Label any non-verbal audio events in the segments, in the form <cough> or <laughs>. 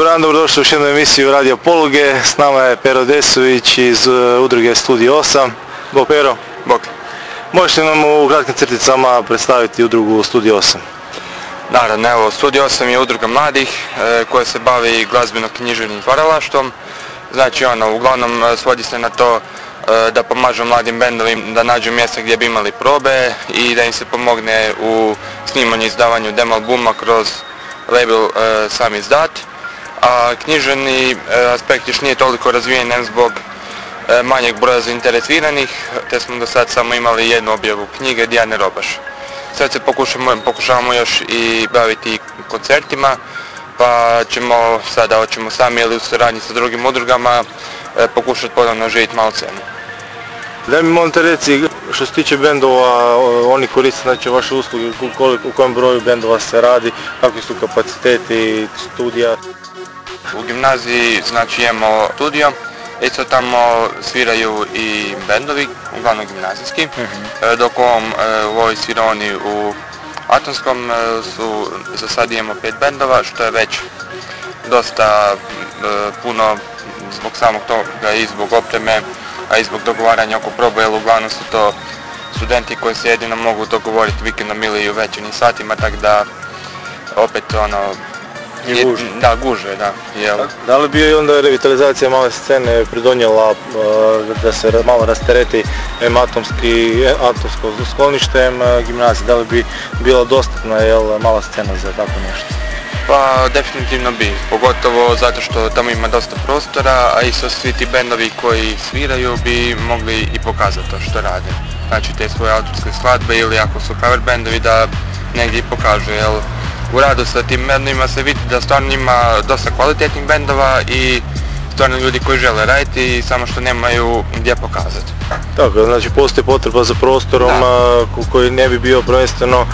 Dobar dan, dobrodošli u još jednu emisiju Radio Poluge. S nama je Pero Desović iz e, udruge Studio 8. Bog Pero. Bog. Možeš li nam u kratkim crticama predstaviti udrugu Studio 8? Naravno, evo, Studio 8 je udruga mladih e, koja se bavi glazbeno-književnim stvaralaštvom. Znači, ono, uglavnom e, svodi se na to e, da pomažu mladim bendovim da nađu mjesta gdje bi imali probe i da im se pomogne u snimanju i izdavanju demo albuma kroz label e, sam izdat. A književni e, aspekt još nije toliko razvijen zbog e, manjeg broja zainteresiranih, te smo do sad samo imali jednu objavu knjige Dijane Robaš. Sad se pokušamo, pokušavamo još i baviti koncertima, pa ćemo sada, hoćemo sami ili u suradnji sa drugim udrugama, e, pokušati ponovno živjeti malo scenu. Daj mi molim reci, što se tiče bendova, oni koriste znači, vaše usluge, u kojem broju bendova se radi, kakvi su kapaciteti studija. U gimnaziji znači imamo studio, isto tamo sviraju i bendovi, uglavnom gimnazijski, E, dok u ovom, e, u ovoj svironi u Atonskom e, su, za sad imamo pet bendova, što je već dosta puno zbog samog toga i zbog opreme, a i zbog dogovaranja oko probe, jer uglavnom su to studenti koji se jedino mogu dogovoriti vikendom ili u večernim satima, tako da opet ono... I gužve. Da, gužve, da. Jel, Da li bi onda revitalizacija male scene pridonijela e, da se malo rastereti em atomski, atomsko sklonište em gimnazije? Da li bi bila dostatna jel, mala scena za tako nešto? Pa definitivno bi, pogotovo zato što tamo ima dosta prostora, a isto svi ti bendovi koji sviraju bi mogli i pokazati to što rade. Znači te svoje autorske skladbe ili ako su cover bendovi da negdje i pokažu, jel u radu sa tim bendovima se vidi da stvarno ima dosta kvalitetnih bendova i stvarno ljudi koji žele raditi i samo što nemaju gdje pokazati. Tako, znači postoji potreba za prostorom Da. koji ne bi bio prvenstveno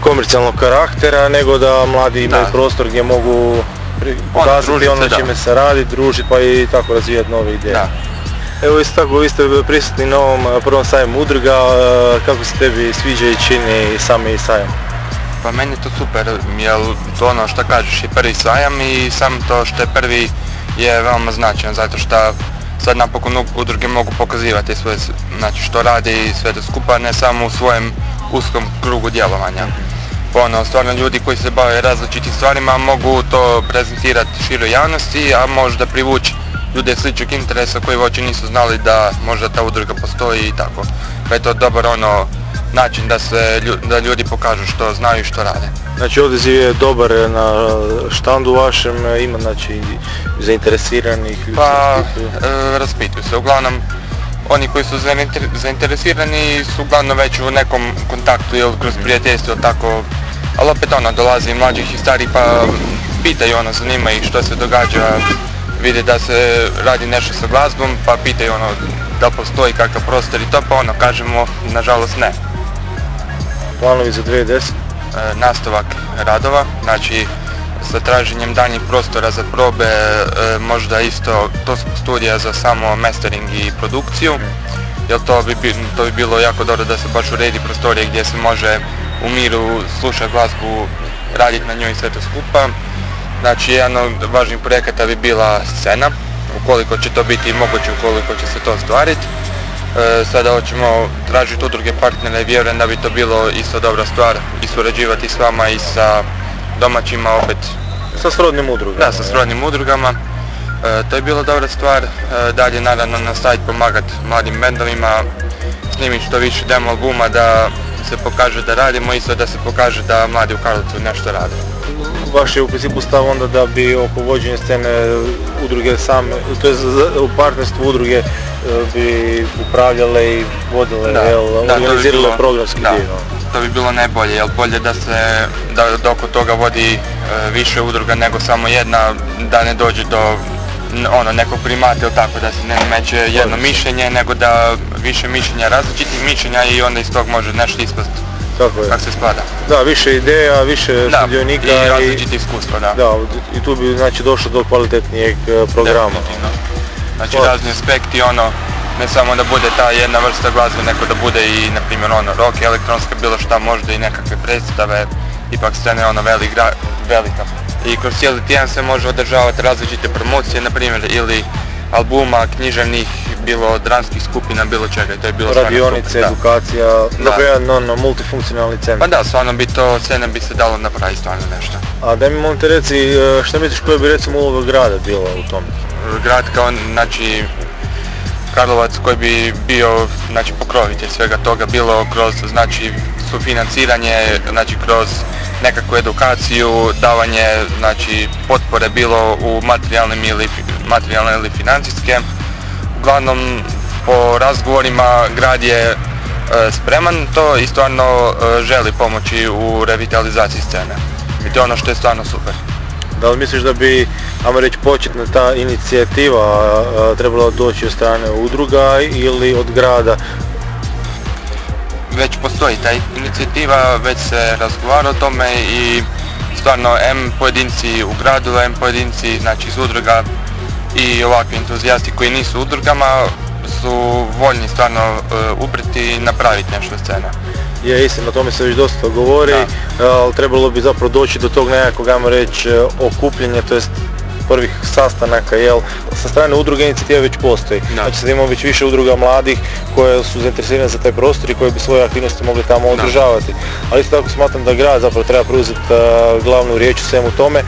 komercijalnog karaktera, nego da mladi imaju Da. prostor gdje mogu pri- pokazati ono čime se radi, družiti pa i tako razvijati nove ideje. Da. Evo isto tako, vi ste prisutni na ovom prvom sajmu udruga, kako se tebi sviđa i čini sami sajam? Pa meni je to super, jer to ono što kažeš je prvi sajam i sam to što je prvi je veoma značajan, zato što sad napokon udruge mogu pokazivati svoje, znači što rade i sve to skupa, ne samo u svojem uskom krugu djelovanja. Ono, stvarno ljudi koji se bave različitim stvarima mogu to prezentirati široj javnosti, a možda privući ljude sličnog interesa koji uopće nisu znali da možda ta udruga postoji i tako. Pa je to dobar ono način da se da ljudi pokažu što znaju i što rade. Znači odaziv je dobar na štandu vašem, ima znači zainteresiranih. Pa e, raspituju se. Uglavnom oni koji su zainter- zainteresirani su uglavnom već u nekom kontaktu ili kroz prijateljstvo tako. Ali opet ono dolazi i mlađih i starih pa pitaju ono zanima ih što se događa, vide da se radi nešto sa glazbom pa pitaju ono da postoji kakav prostor i to pa ono kažemo nažalost ne. Planovi za 2010. e, nastavak radova, znači sa traženjem daljnjih prostora za probe, e, možda isto to studija za samo mastering i produkciju, jer to bi, bi- to bi bilo jako dobro da se baš uredi prostorije gdje se može u miru slušati glazbu, raditi na njoj i sve to skupa. Znači jedan od važnijih projekata bi bila scena, ukoliko će to biti moguće, ukoliko će se to ostvariti. E, sada hoćemo tražiti udruge partnera i vjerujem da bi to bilo isto dobra stvar i surađivati s vama i sa domaćima opet, Sa srodnim udrugama. da, sa srodnim udrugama. E, to je bila dobra stvar. E, dalje naravno nastaviti pomagati mladim bendovima, snimiti što više demo albuma da se pokaže da radimo, isto da se pokaže da mladi u Karlovcu nešto rade. Vaš je u principu stav onda da bi oko vođenja scene udruge same, to je u partnerstvu udruge e, bi upravljale i vodile, Da, jel, da, to bi organizirale bilo- programski da. dio. To bi bilo najbolje, jer bolje da se, da, oko toga vodi e, više udruga nego samo jedna, da ne dođe do ono, nekog primata ili tako, da se ne nameće jedno mišljenje, nego da više mišljenja, različitih mišljenja i onda iz tog može nešto ispast Tako je. kako se spada. Da, više ideja, više Da, sudionika i različitih iskustva, da. da, i tu bi znači došlo do kvalitetnijeg e, programa. Definitivno. Znači Slažem razni aspekti, ono, ne samo da bude ta jedna vrsta glazbe, nego da bude i, na primjer, ono, rock, elektronska, bilo šta, možda i nekakve predstave, ipak scena je ono velik, velika. I kroz cijeli tjedan se može održavati različite promocije, na primjer, ili albuma, književnih, bilo dramskih skupina, bilo čega. To je bilo Radionice, edukacija, dakle jedan ono, multifunkcionalni centar. Pa da, stvarno bi to, scena bi se dalo napraviti stvarno nešto. A da mi molim te reci, e, šta misliš koja bi recimo uloga grada bila u tom? Grad kao, znači, Karlovac koji bi bio znači, pokrovitelj svega toga, bilo kroz znači, sufinanciranje, znači kroz nekakvu edukaciju, davanje znači, potpore bilo u materijalnim ili, materijalne ili financijske. Uglavnom po razgovorima grad je e, spreman to i stvarno e, želi pomoći u revitalizaciji scene. I to je ono što je stvarno super. Da li misliš da bi, ajmo reći, početna ta inicijativa trebala doći od strane udruga ili od grada? Već postoji ta inicijativa, već se razgovara o tome i stvarno M pojedinci u gradu, M pojedinci znači iz udruga i ovakvi entuzijasti koji nisu udrugama su voljni stvarno uh, upriti i napraviti nešto scena je istina, o tome se već dosta govori, ali trebalo bi zapravo doći do tog nekakvog, ajmo reći, okupljenja, to jest prvih sastanaka, jel, sa strane udruge inicijativa već postoji. Da. Znači sad imamo već više udruga mladih koje su zainteresirane za taj prostor i koje bi svoje aktivnosti mogli tamo održavati. Ali isto tako smatram da grad zapravo treba preuzeti glavnu riječ u svemu tome.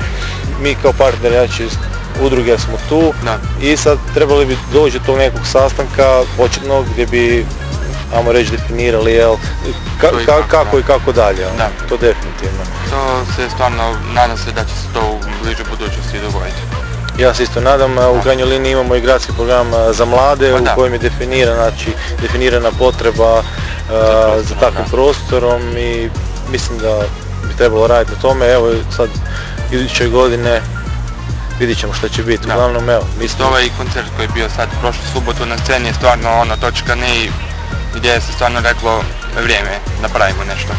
Mi kao partneri, znači udruge smo tu i sad trebali bi doći do tog nekog sastanka početnog gdje bi ajmo reći definirali jel, kako i kako dalje, da. to definitivno. To se stvarno, nadam se da će se to u bližoj budućnosti dogoditi. Ja se isto nadam, u krajnjoj liniji imamo i gradski program za mlade pa u kojem je definirana, znači, definirana potreba za, takvim prostorom i mislim da bi trebalo raditi na tome. Evo sad iduće godine vidit ćemo što će biti. Uglavnom, evo, mislim... Ovaj koncert koji je bio sad prošlu subotu na sceni je stvarno ono točka ne i gdje se stvarno reklo vrijeme, napravimo nešto.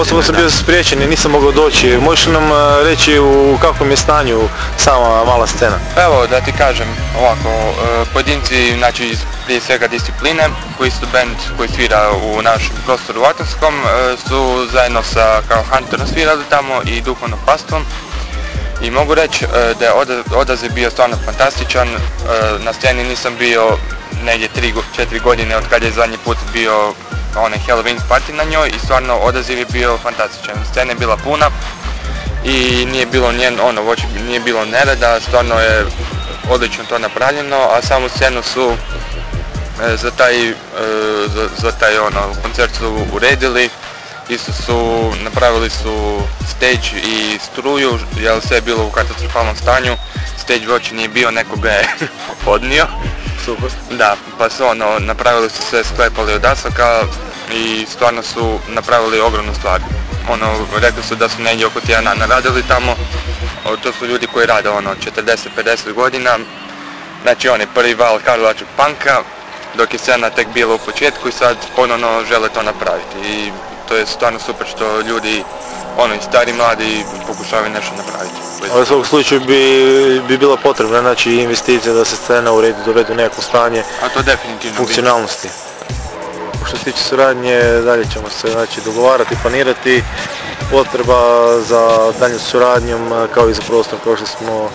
Osobno sam bio spriječen i nisam mogao doći. Možeš nam e, reći u kakvom je stanju sama mala scena? Evo da ti kažem ovako, e, pojedinci znači prije svega discipline koji su band koji svira u našem prostoru u e, su zajedno sa kao Hunterom svirali tamo i Duhovnom pastvom i mogu reći da je odaziv bio stvarno fantastičan. Na sceni nisam bio negdje 3-4 godine od kada je zadnji put bio onaj Halloween party na njoj i stvarno odaziv je bio fantastičan. Scena je bila puna i nije bilo njen, ono, voći, nije bilo nereda, stvarno je odlično to napravljeno, a samu scenu su e, za taj, e, za, za, taj ono, koncert su uredili, isto su, napravili su stage i struju, jer sve je bilo u katastrofalnom stanju, stage voći nije bio, neko ga je <laughs> odnio. Super. Da, pa su ono, napravili su sve sklepali od asaka i stvarno su napravili ogromnu stvar. Ono, rekli su da su negdje oko tjedana naradili tamo, to su ljudi koji rade ono 40-50 godina, znači oni prvi val Karlovačkog panka, dok je scena tek bila u početku i sad ponovno žele to napraviti i to je stvarno super što ljudi ono i stari mladi pokušavaju nešto napraviti. Ali u svakom slučaju bi, bi bila potrebna znači investicija da se scena uredi, dovede u neko stanje A to definitivno funkcionalnosti. Što se tiče suradnje, dalje ćemo se znači, dogovarati, planirati. Potreba za dalju suradnjom kao i za prostor kao što smo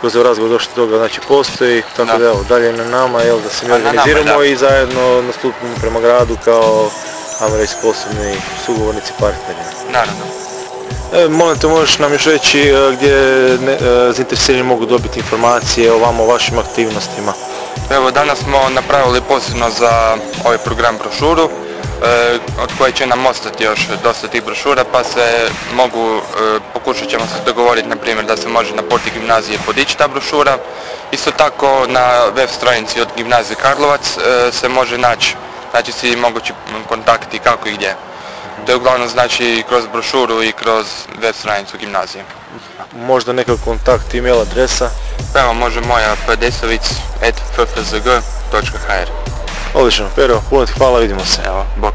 kroz razgovor došli do toga, znači postoji, tako da, evo, dalje na nama, jel, da se mi organiziramo i zajedno nastupimo prema gradu kao ajmo reći sposobni sugovornici partneri. Naravno. E, molim te, možeš nam još reći e, gdje ne, e, zainteresirani mogu dobiti informacije o vama, o vašim aktivnostima? Evo, danas smo napravili posebno za ovaj program brošuru, e, od koje će nam ostati još dosta tih brošura, pa se mogu, pokušat ćemo se dogovoriti, na primjer, da se može na porti gimnazije podići ta brošura. Isto tako na web stranici od gimnazije Karlovac se može naći znači svi mogući kontakti kako i gdje. To je uglavnom znači kroz brošuru i kroz web stranicu gimnazije. Možda neka kontakt, email adresa? Pa evo može moja pdesovic.ffzg.hr Odlično, Pero, puno ti hvala, vidimo se. Evo, bok.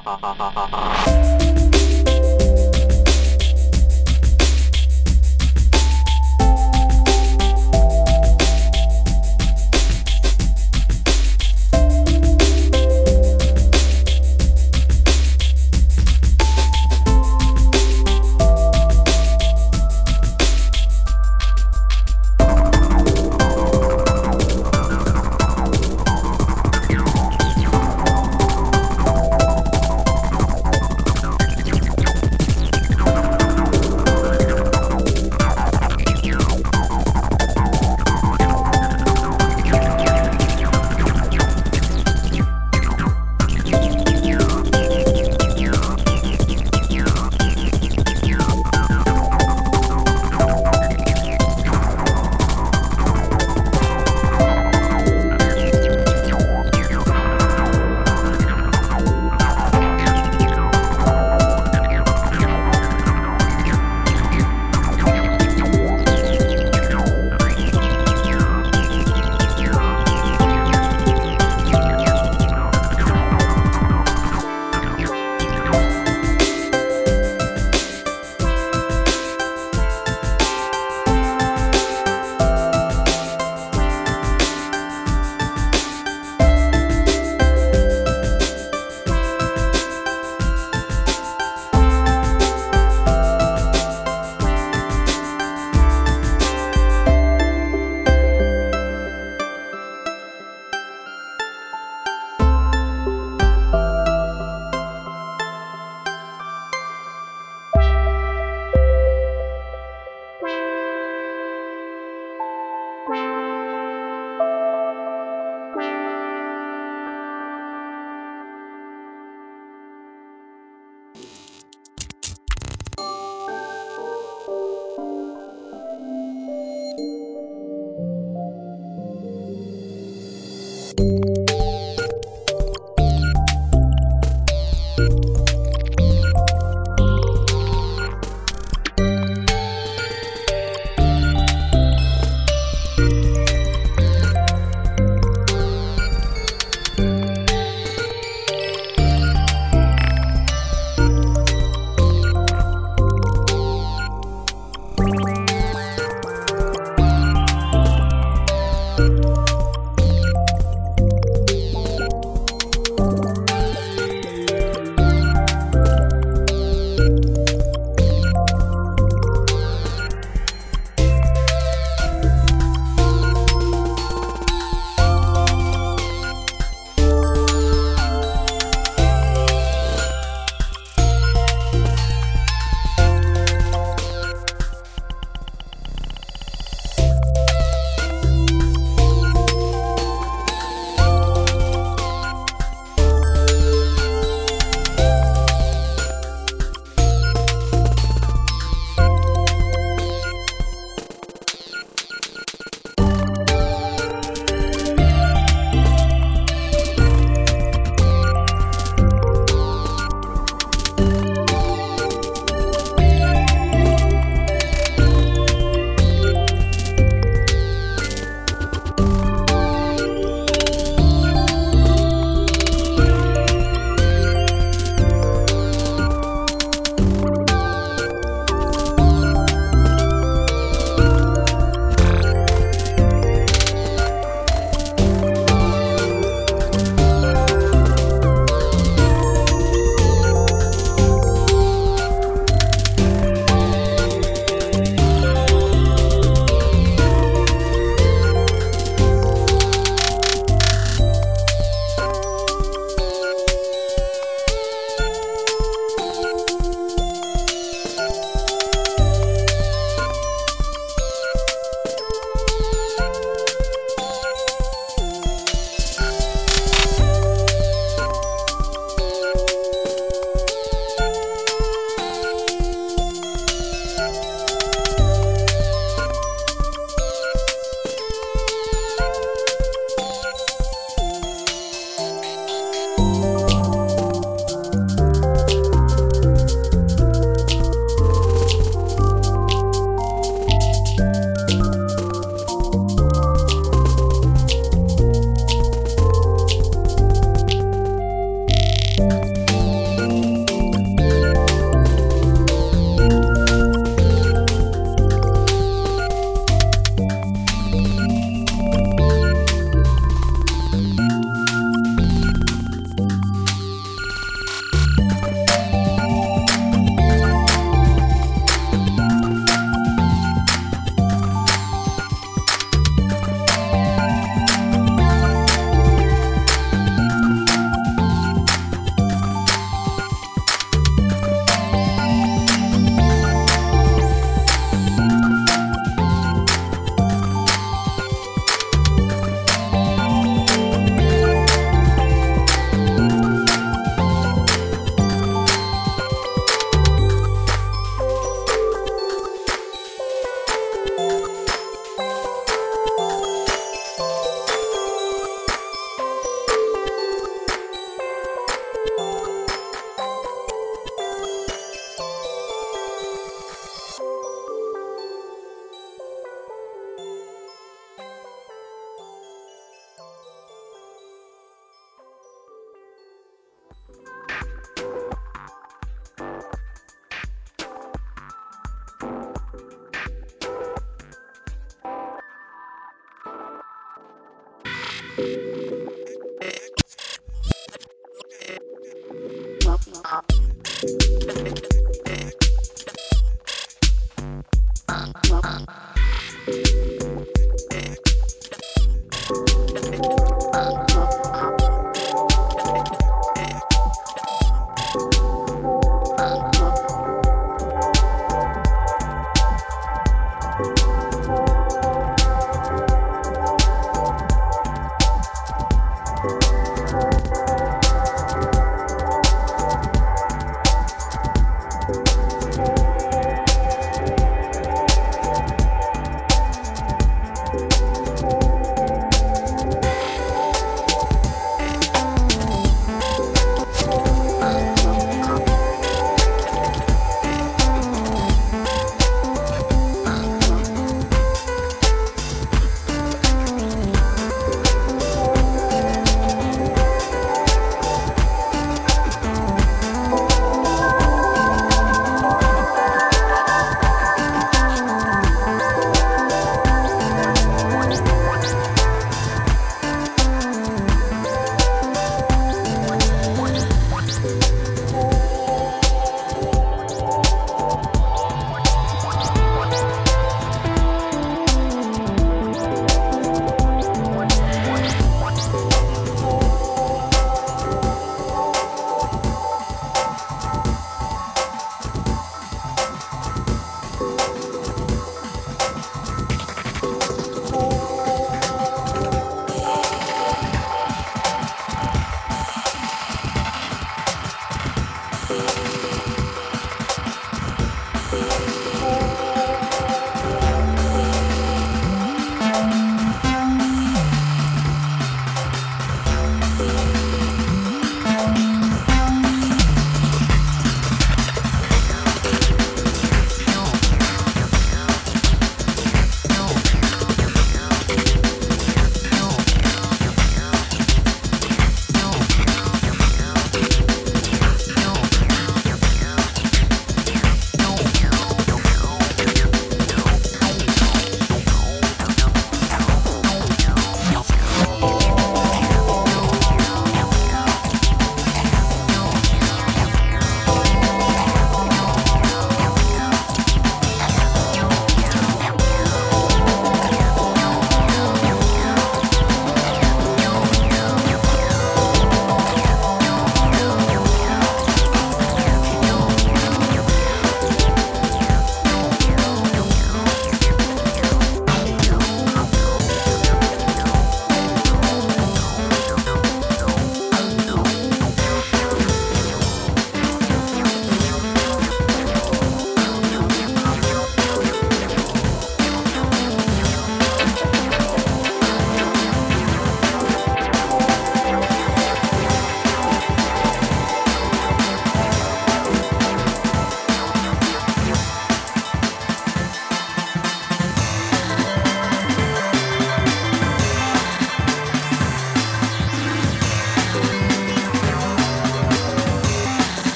哈哈哈哈哈哈。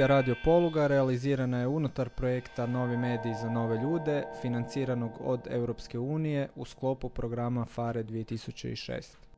Emisija Radio Poluga realizirana je unutar projekta Novi mediji za nove ljude, financiranog od Europske unije u sklopu programa FARE 2006.